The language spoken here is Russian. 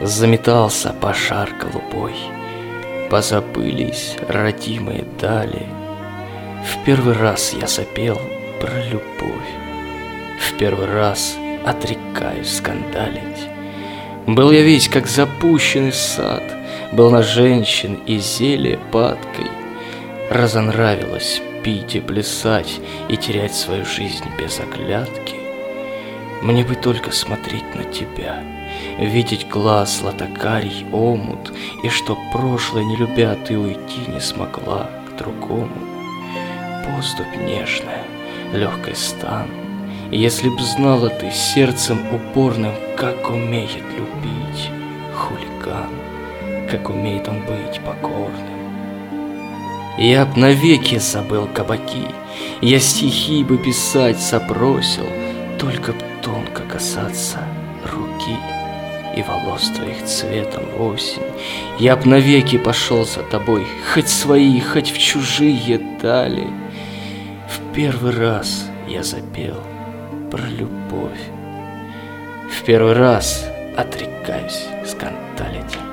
Заметался пожар голубой, Позабылись родимые дали. В первый раз я запел про любовь, В первый раз отрекаюсь скандалить. Был я весь как запущенный сад, Был на женщин и зелье падкой. Разонравилось пить и плясать И терять свою жизнь без оглядки. Мне бы только смотреть на тебя, Видеть глаз латакарий омут, И что прошлое не любя ты уйти не смогла к другому. Поступь нежная, легкой стан, Если б знала ты сердцем упорным, Как умеет любить хулиган, Как умеет он быть покорным. Я б навеки забыл кабаки, Я стихи бы писать забросил, Только б тонко касаться руки И волос твоих цветом осень. Я б навеки пошел за тобой, Хоть свои, хоть в чужие дали. В первый раз я запел про любовь. В первый раз отрекаюсь скандалить.